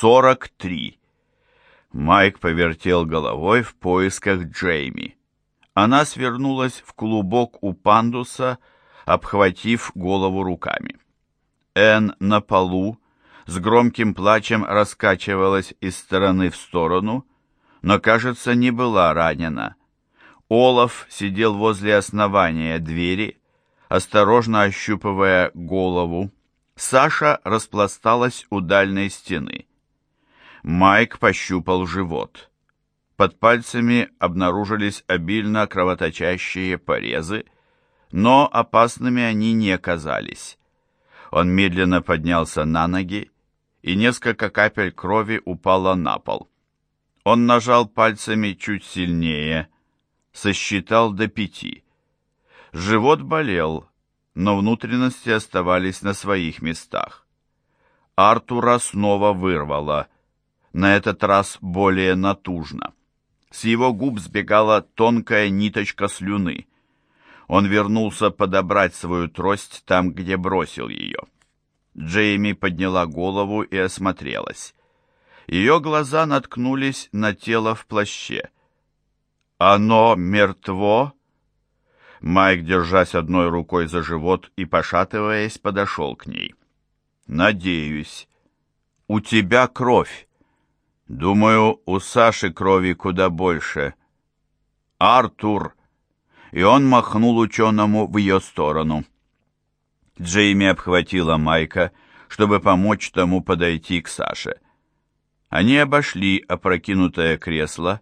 сорок три. Майк повертел головой в поисках Джейми. Она свернулась в клубок у пандуса, обхватив голову руками. Энн на полу с громким плачем раскачивалась из стороны в сторону, но, кажется, не была ранена. Олаф сидел возле основания двери, осторожно ощупывая голову. Саша распласталась у дальней стены. Майк пощупал живот. Под пальцами обнаружились обильно кровоточащие порезы, но опасными они не казались. Он медленно поднялся на ноги, и несколько капель крови упало на пол. Он нажал пальцами чуть сильнее, сосчитал до пяти. Живот болел, но внутренности оставались на своих местах. Артура снова вырвало, на этот раз более натужно. С его губ сбегала тонкая ниточка слюны. Он вернулся подобрать свою трость там, где бросил ее. Джейми подняла голову и осмотрелась. Ее глаза наткнулись на тело в плаще. «Оно мертво?» Майк, держась одной рукой за живот и пошатываясь, подошел к ней. «Надеюсь. У тебя кровь. Думаю, у Саши крови куда больше. Артур!» И он махнул ученому в ее сторону. Джейми обхватила Майка, чтобы помочь тому подойти к Саше. Они обошли опрокинутое кресло,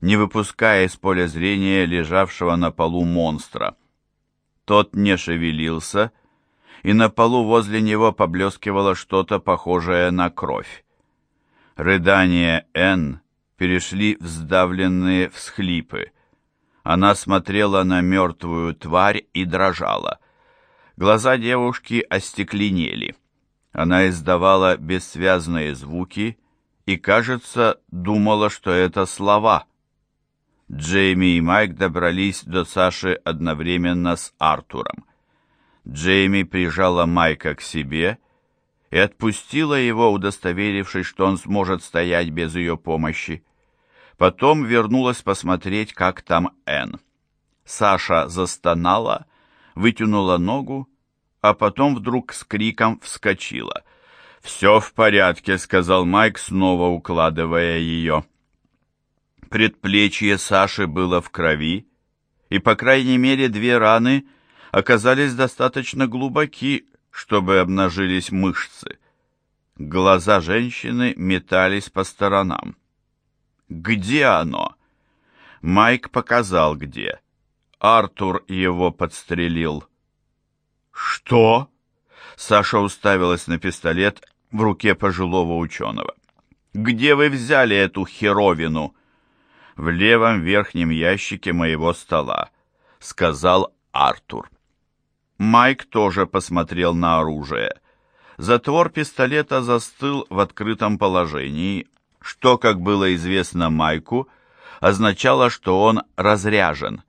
не выпуская из поля зрения лежавшего на полу монстра. Тот не шевелился, и на полу возле него поблескивало что-то похожее на кровь. Рыдания Н перешли в сдавленные всхлипы. Она смотрела на мертвую тварь и дрожала. Глаза девушки остекленели. Она издавала бессвязные звуки и, кажется, думала, что это слова. Джейми и Майк добрались до Саши одновременно с Артуром. Джейми прижала Майка к себе и отпустила его, удостоверившись, что он сможет стоять без ее помощи. Потом вернулась посмотреть, как там Энн. Саша застонала, вытянула ногу, а потом вдруг с криком вскочила. «Все в порядке», — сказал Майк, снова укладывая ее. Предплечье Саши было в крови, и, по крайней мере, две раны оказались достаточно глубоки, чтобы обнажились мышцы. Глаза женщины метались по сторонам. «Где оно?» Майк показал, где. Артур его подстрелил. «Что?» Саша уставилась на пистолет в руке пожилого ученого. «Где вы взяли эту херовину?» в левом верхнем ящике моего стола», — сказал Артур. Майк тоже посмотрел на оружие. Затвор пистолета застыл в открытом положении, что, как было известно Майку, означало, что он разряжен.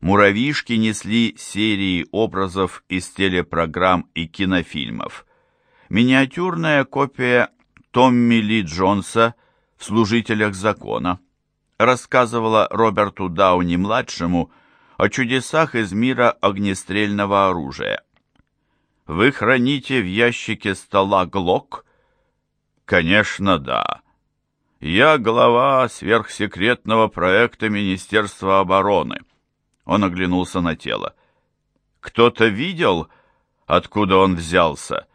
Муравьишки несли серии образов из телепрограмм и кинофильмов. Миниатюрная копия Томми Ли Джонса в «Служителях закона», рассказывала Роберту Дауни-младшему о чудесах из мира огнестрельного оружия. «Вы храните в ящике стола ГЛОК?» «Конечно, да. Я глава сверхсекретного проекта Министерства обороны». Он оглянулся на тело. «Кто-то видел, откуда он взялся?»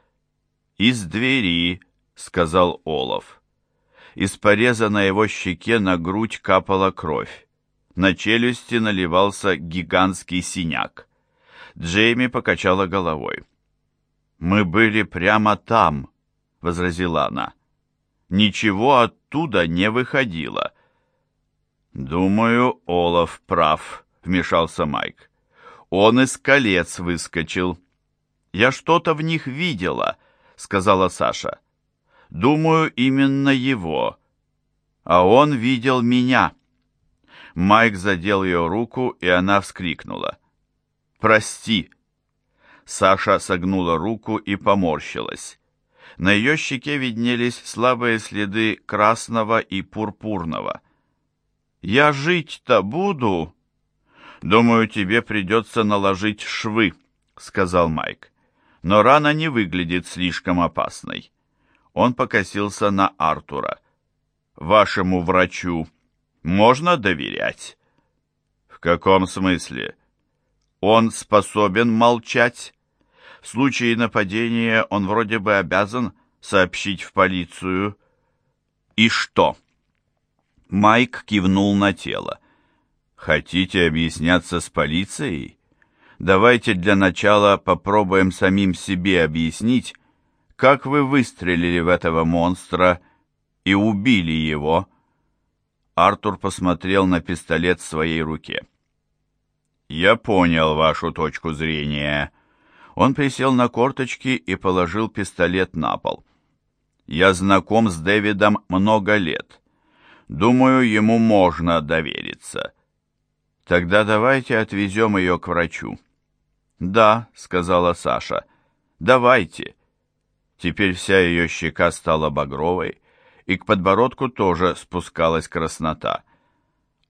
«Из двери», — сказал Олаф. Из пореза на его щеке на грудь капала кровь. На челюсти наливался гигантский синяк. Джейми покачала головой. «Мы были прямо там», — возразила она. «Ничего оттуда не выходило». «Думаю, Олаф прав», — вмешался Майк. «Он из колец выскочил». «Я что-то в них видела», — сказала Саша. Думаю, именно его. А он видел меня. Майк задел ее руку, и она вскрикнула. «Прости!» Саша согнула руку и поморщилась. На ее щеке виднелись слабые следы красного и пурпурного. «Я жить-то буду?» «Думаю, тебе придется наложить швы», — сказал Майк. «Но рана не выглядит слишком опасной». Он покосился на Артура. «Вашему врачу можно доверять?» «В каком смысле?» «Он способен молчать?» В случае нападения он вроде бы обязан сообщить в полицию. И что? Майк кивнул на тело. Хотите объясняться с полицией? Давайте для начала попробуем самим себе объяснить, как вы выстрелили в этого монстра и убили его. Артур посмотрел на пистолет в своей руке. «Я понял вашу точку зрения», он присел на корточки и положил пистолет на пол. «Я знаком с Дэвидом много лет. Думаю, ему можно довериться. Тогда давайте отвезем ее к врачу». «Да», — сказала Саша, — «давайте». Теперь вся ее щека стала багровой, и к подбородку тоже спускалась краснота.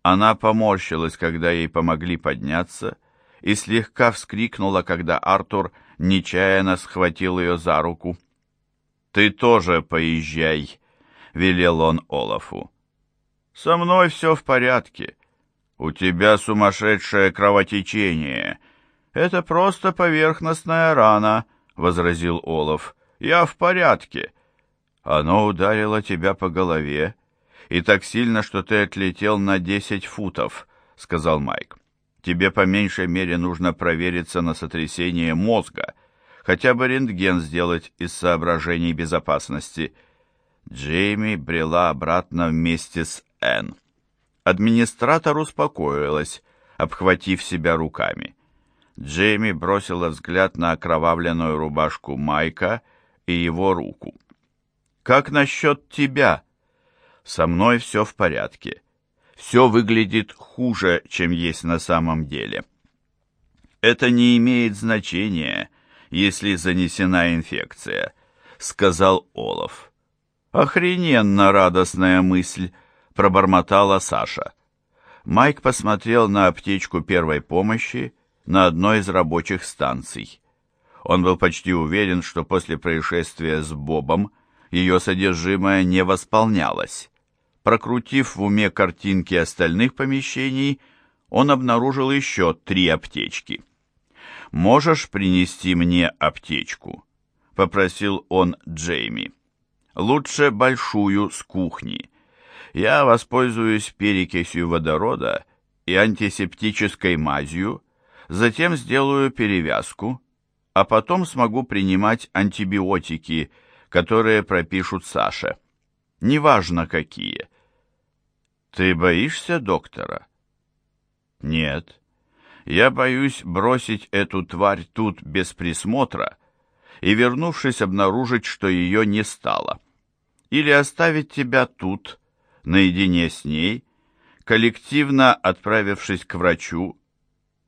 Она поморщилась, когда ей помогли подняться, — и слегка вскрикнула, когда Артур нечаянно схватил ее за руку. «Ты тоже поезжай», — велел он Олафу. «Со мной все в порядке. У тебя сумасшедшее кровотечение. Это просто поверхностная рана», — возразил Олаф. «Я в порядке. Оно ударило тебя по голове, и так сильно, что ты отлетел на десять футов», — сказал Майк. Тебе по меньшей мере нужно провериться на сотрясение мозга, хотя бы рентген сделать из соображений безопасности. Джейми брела обратно вместе с Энн. Администратор успокоилась, обхватив себя руками. Джейми бросила взгляд на окровавленную рубашку Майка и его руку. «Как насчет тебя?» «Со мной все в порядке все выглядит хуже, чем есть на самом деле. Это не имеет значения, если занесена инфекция, сказал Олаф. Охрененно радостная мысль, пробормотала Саша. Майк посмотрел на аптечку первой помощи на одной из рабочих станций. Он был почти уверен, что после происшествия с Бобом ее содержимое не восполнялось. Прокрутив в уме картинки остальных помещений, он обнаружил еще три аптечки. «Можешь принести мне аптечку?» — попросил он Джейми. «Лучше большую с кухни. Я воспользуюсь перекисью водорода и антисептической мазью, затем сделаю перевязку, а потом смогу принимать антибиотики, которые пропишут Саше» неважно какие. Ты боишься доктора? Нет. Я боюсь бросить эту тварь тут без присмотра и, вернувшись, обнаружить, что ее не стало. Или оставить тебя тут, наедине с ней, коллективно отправившись к врачу,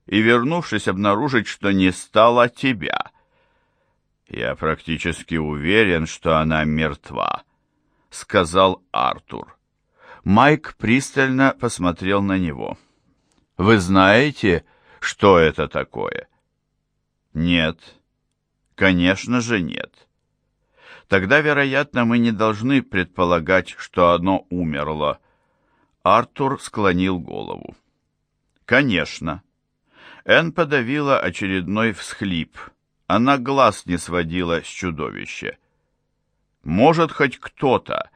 и, вернувшись, обнаружить, что не стало тебя. Я практически уверен, что она мертва сказал Артур. Майк пристально посмотрел на него. «Вы знаете, что это такое?» «Нет». «Конечно же нет». «Тогда, вероятно, мы не должны предполагать, что оно умерло». Артур склонил голову. «Конечно». Энн подавила очередной всхлип. Она глаз не сводила с чудовища. Может хоть кто-то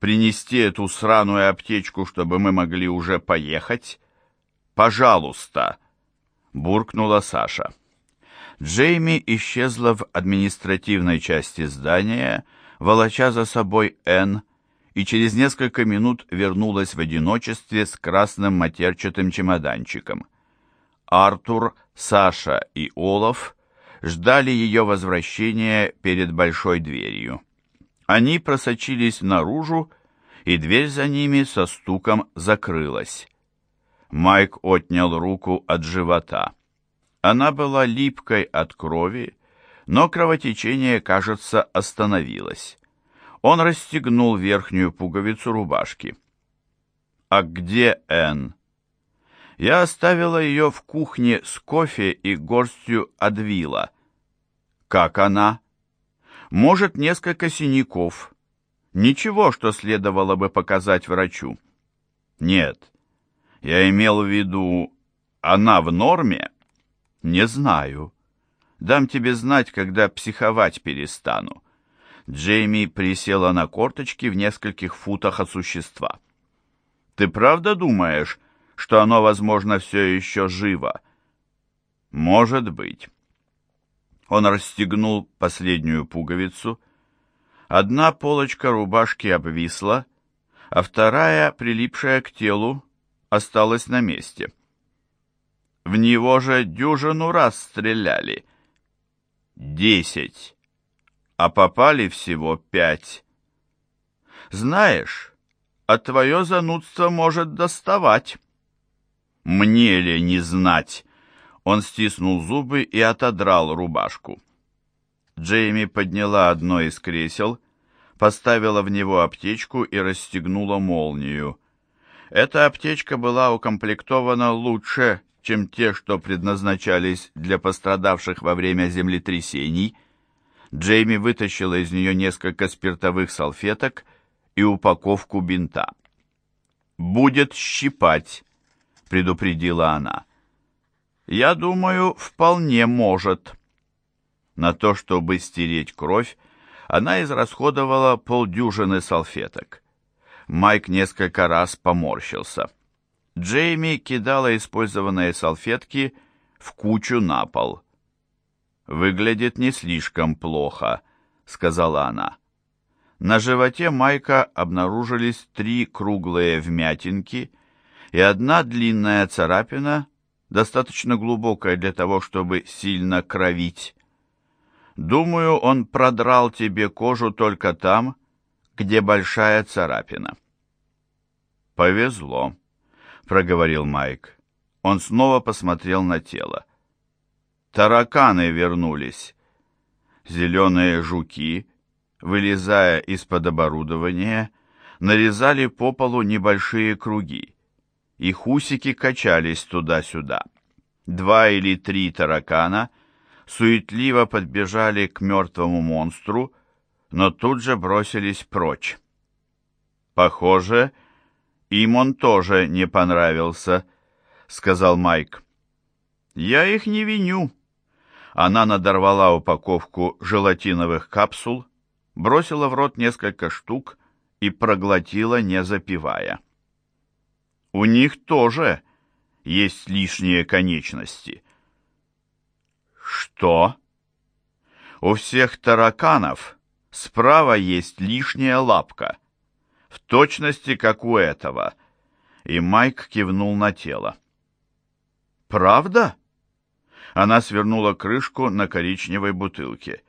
принести эту сраную аптечку, чтобы мы могли уже поехать? Пожалуйста, буркнула Саша. Джейми исчезла в административной части здания, волоча за собой Энн, и через несколько минут вернулась в одиночестве с красным матерчатым чемоданчиком. Артур, Саша и Олаф ждали ее возвращения перед большой дверью. Они просочились наружу, и дверь за ними со стуком закрылась. Майк отнял руку от живота. Она была липкой от крови, но кровотечение, кажется, остановилось. Он расстегнул верхнюю пуговицу рубашки. «А где Энн?» Я оставила ее в кухне с кофе и горстью адвила. Как она? Может, несколько синяков. Ничего, что следовало бы показать врачу. Нет, я имел в виду, она в норме? Не знаю. Дам тебе знать, когда психовать перестану. Джейми присела на корточки в нескольких футах от существа. Ты правда думаешь, что оно, возможно, все еще живо? Может быть. Он расстегнул последнюю пуговицу. Одна полочка рубашки обвисла, а вторая, прилипшая к телу, осталась на месте. В него же дюжину раз стреляли. Десять. А попали всего пять. Знаешь, а твое занудство может доставать. Мне ли не знать? Он стиснул зубы и отодрал рубашку. Джейми подняла одно из кресел, поставила в него аптечку и расстегнула молнию. Эта аптечка была укомплектована лучше, чем те, что предназначались для пострадавших во время землетрясений. Джейми вытащила из нее несколько спиртовых салфеток и упаковку бинта. «Будет щипать», — предупредила она. «Я думаю, вполне может». На то, чтобы стереть кровь, она израсходовала полдюжины салфеток. Майк несколько раз поморщился. Джейми кидала использованные салфетки в кучу на пол. «Выглядит не слишком плохо», — сказала она. На животе Майка обнаружились три круглые вмятинки и одна длинная царапина, достаточно глубокая для того, чтобы сильно кровить. Думаю, он продрал тебе кожу только там, где большая царапина. Повезло, проговорил Майк. Он снова посмотрел на тело. Тараканы вернулись. Зеленые жуки вылезая из-под оборудования, нарезали по полу небольшие круги. Их усики качались туда-сюда. Два или три таракана суетливо подбежали к мертвому монстру, но тут же бросились прочь. «Похоже, им он тоже не понравился», — сказал Майк. «Я их не виню». Она надорвала упаковку желатиновых капсул, бросила в рот несколько штук и проглотила, не запивая. У них тоже есть лишние конечности. Что? У всех тараканов справа есть лишняя лапка, в точности, как у этого. И Майк кивнул на тело. Правда? Она свернула крышку на коричневой бутылке.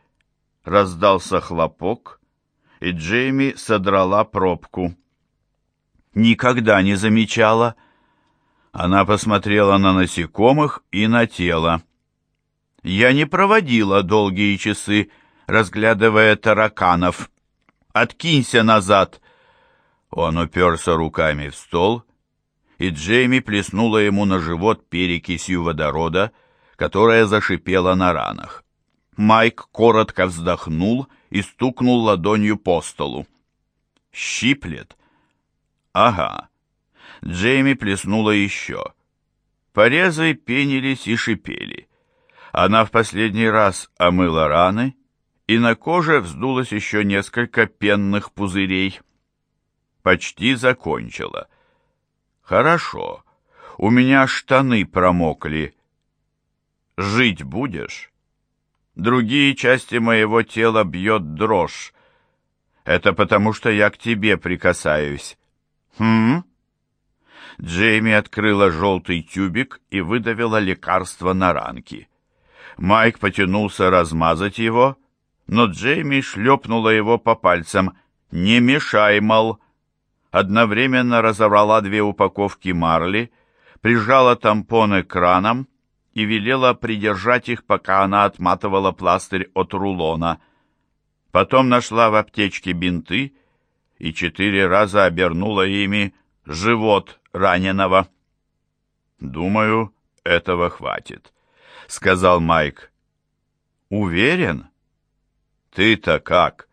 Раздался хлопок, и Джейми содрала пробку. Никогда не замечала. Она посмотрела на насекомых и на тело. Я не проводила долгие часы, разглядывая тараканов. «Откинься назад!» Он уперся руками в стол, и Джейми плеснула ему на живот перекисью водорода, которая зашипела на ранах. Майк коротко вздохнул и стукнул ладонью по столу. «Щиплет?» «Ага». Джейми плеснула еще. Порезы пенились и шипели. Она в последний раз омыла раны, и на коже вздулось еще несколько пенных пузырей. Почти закончила. «Хорошо. У меня штаны промокли. Жить будешь?» Другие части моего тела бьет дрожь. Это потому, что я к тебе прикасаюсь. Хм? Джейми открыла желтый тюбик и выдавила лекарство на ранки. Майк потянулся размазать его, но Джейми шлепнула его по пальцам. «Не мешай, мол!» Одновременно разобрала две упаковки марли, прижала тампоны к ранам и велела придержать их, пока она отматывала пластырь от рулона. Потом нашла в аптечке бинты и четыре раза обернула ими живот раненого. «Думаю, этого хватит», — сказал Майк. «Уверен? Ты-то как?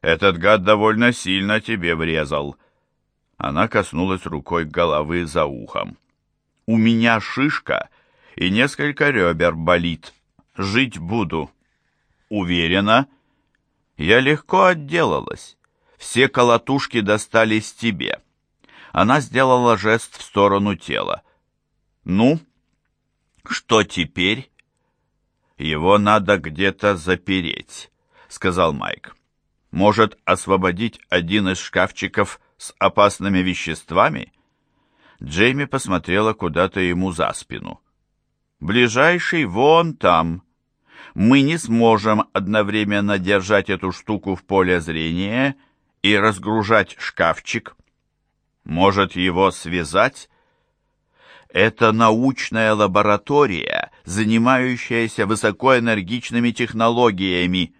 Этот гад довольно сильно тебе врезал». Она коснулась рукой головы за ухом. «У меня шишка и несколько ребер болит. Жить буду». «Уверена?» «Я легко отделалась. Все колотушки достались тебе». Она сделала жест в сторону тела. «Ну, что теперь?» «Его надо где-то запереть», — сказал Майк. «Может, освободить один из шкафчиков с опасными веществами?» Джейми посмотрела куда-то ему за спину. «Ближайший вон там. Мы не сможем одновременно держать эту штуку в поле зрения и разгружать шкафчик. Может, его связать?» Это научная лаборатория, занимающаяся высокоэнергичными технологиями.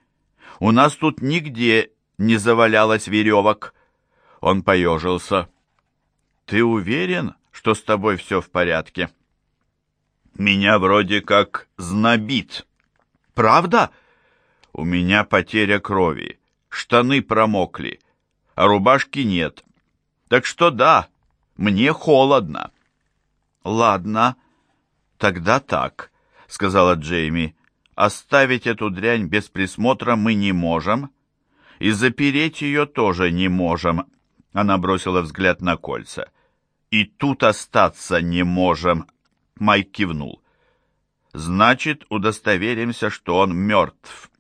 У нас тут нигде не завалялось веревок. Он поежился. «Ты уверен, что с тобой все в порядке?» «Меня вроде как знобит». «Правда?» «У меня потеря крови, штаны промокли, а рубашки нет. Так что да, мне холодно». «Ладно, тогда так», — сказала Джейми. «Оставить эту дрянь без присмотра мы не можем, и запереть ее тоже не можем». Она бросила взгляд на кольца. «И тут остаться не можем», — Майк кивнул. «Значит, удостоверимся, что он мертв».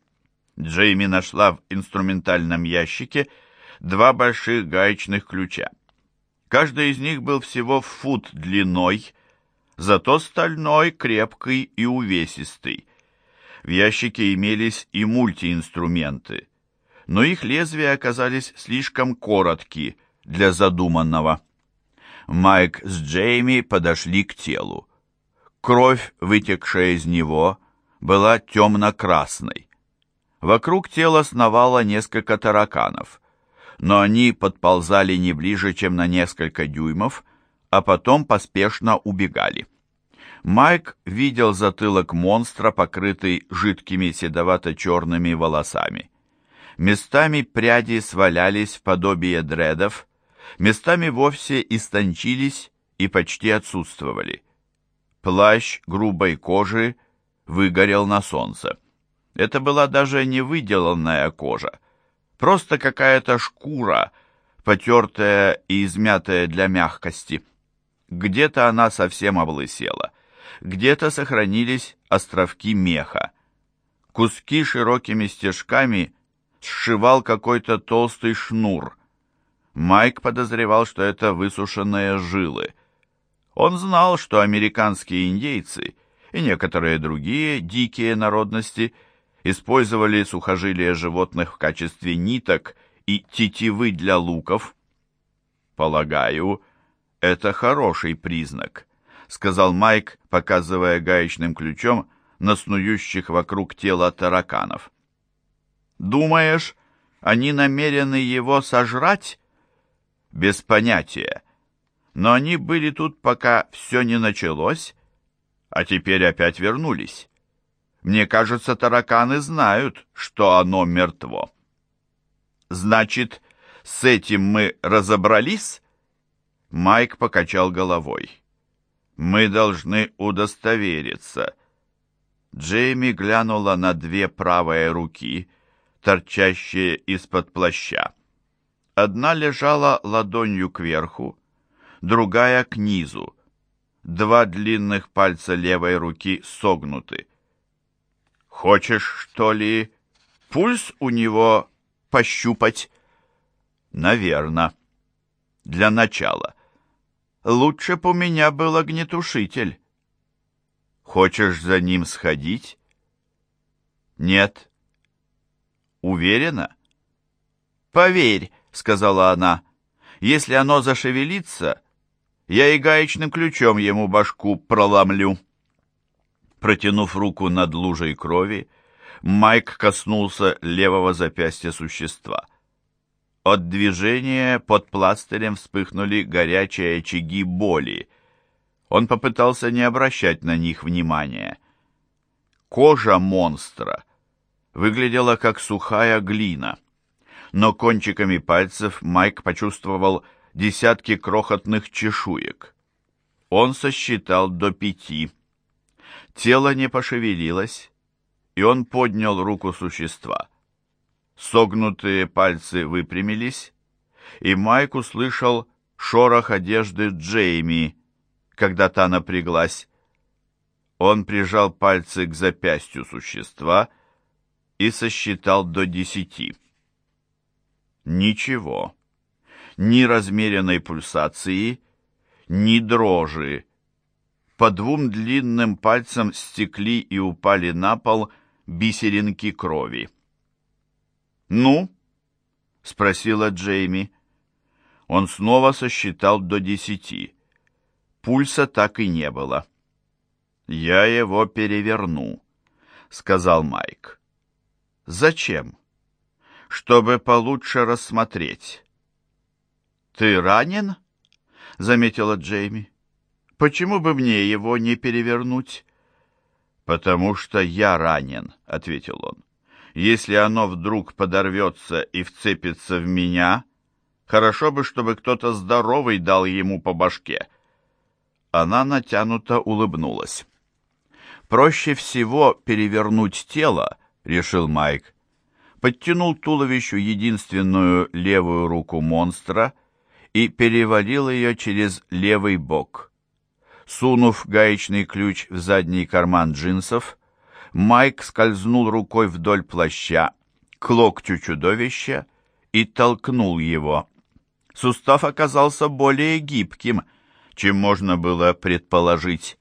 Джейми нашла в инструментальном ящике два больших гаечных ключа. Каждый из них был всего фут длиной, зато стальной, крепкий и увесистый. В ящике имелись и мультиинструменты, но их лезвия оказались слишком короткие для задуманного. Майк с Джейми подошли к телу. Кровь, вытекшая из него, была темно-красной. Вокруг тела сновало несколько тараканов но они подползали не ближе, чем на несколько дюймов, а потом поспешно убегали. Майк видел затылок монстра, покрытый жидкими седовато-черными волосами. Местами пряди свалялись в подобие дредов, местами вовсе истончились и почти отсутствовали. Плащ грубой кожи выгорел на солнце. Это была даже не выделанная кожа, Просто какая-то шкура, потертая и измятая для мягкости. Где-то она совсем облысела, где-то сохранились островки меха. Куски широкими стежками сшивал какой-то толстый шнур. Майк подозревал, что это высушенные жилы. Он знал, что американские индейцы и некоторые другие дикие народности – использовали сухожилия животных в качестве ниток и тетивы для луков. «Полагаю, это хороший признак», — сказал Майк, показывая гаечным ключом на снующих вокруг тела тараканов. «Думаешь, они намерены его сожрать?» «Без понятия. Но они были тут, пока все не началось, а теперь опять вернулись. Мне кажется, тараканы знают, что оно мертво. Значит, с этим мы разобрались? Майк покачал головой. Мы должны удостовериться. Джейми глянула на две правые руки, торчащие из-под плаща. Одна лежала ладонью кверху, другая к низу. Два длинных пальца левой руки согнуты. Хочешь, что ли, пульс у него пощупать? Наверно. Для начала. Лучше б у меня был огнетушитель. Хочешь за ним сходить? Нет. Уверена? Поверь, сказала она. Если оно зашевелится, я и гаечным ключом ему башку проломлю. Протянув руку над лужей крови, Майк коснулся левого запястья существа. От движения под пластырем вспыхнули горячие очаги боли. Он попытался не обращать на них внимания. Кожа монстра выглядела как сухая глина, но кончиками пальцев Майк почувствовал десятки крохотных чешуек. Он сосчитал до пяти. Тело не пошевелилось, и он поднял руку существа. Согнутые пальцы выпрямились, и Майк услышал шорох одежды Джейми, когда та напряглась. Он прижал пальцы к запястью существа и сосчитал до десяти. Ничего. Ни размеренной пульсации, ни дрожи. По двум длинным пальцам стекли и упали на пол бисеринки крови. «Ну?» — спросила Джейми. Он снова сосчитал до десяти. Пульса так и не было. «Я его переверну», — сказал Майк. «Зачем?» «Чтобы получше рассмотреть». «Ты ранен?» — заметила Джейми. «Почему бы мне его не перевернуть?» «Потому что я ранен», — ответил он. «Если оно вдруг подорвется и вцепится в меня, хорошо бы, чтобы кто-то здоровый дал ему по башке». Она натянуто улыбнулась. «Проще всего перевернуть тело», — решил Майк. Подтянул туловищу единственную левую руку монстра — и перевалил ее через левый бок. Сунув гаечный ключ в задний карман джинсов, Майк скользнул рукой вдоль плаща к локтю чудовища и толкнул его. Сустав оказался более гибким, чем можно было предположить.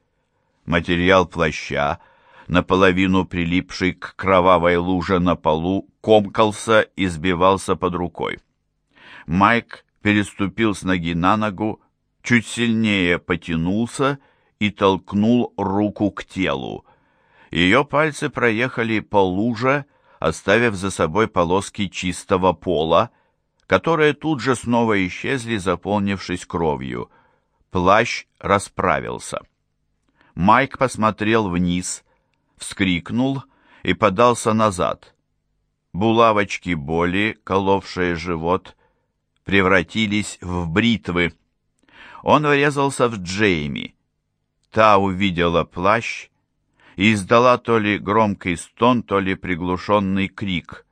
Материал плаща, наполовину прилипший к кровавой луже на полу, комкался и сбивался под рукой. Майк переступил с ноги на ногу, чуть сильнее потянулся и толкнул руку к телу. Ее пальцы проехали по луже, оставив за собой полоски чистого пола, которые тут же снова исчезли, заполнившись кровью. Плащ расправился. Майк посмотрел вниз, вскрикнул и подался назад. Булавочки боли, коловшие живот, превратились в бритвы. Он врезался в Джейми. Та увидела плащ и издала то ли громкий стон, то ли приглушенный крик.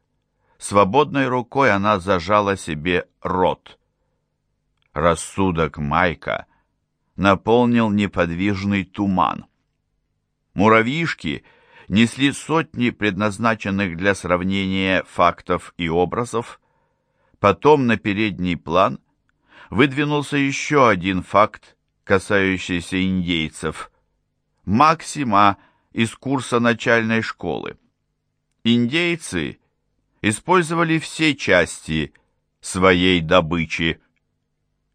Свободной рукой она зажала себе рот. Рассудок Майка наполнил неподвижный туман. Муравьишки несли сотни предназначенных для сравнения фактов и образов, Потом на передний план выдвинулся еще один факт, касающийся индейцев. Максима из курса начальной школы. Индейцы использовали все части своей добычи.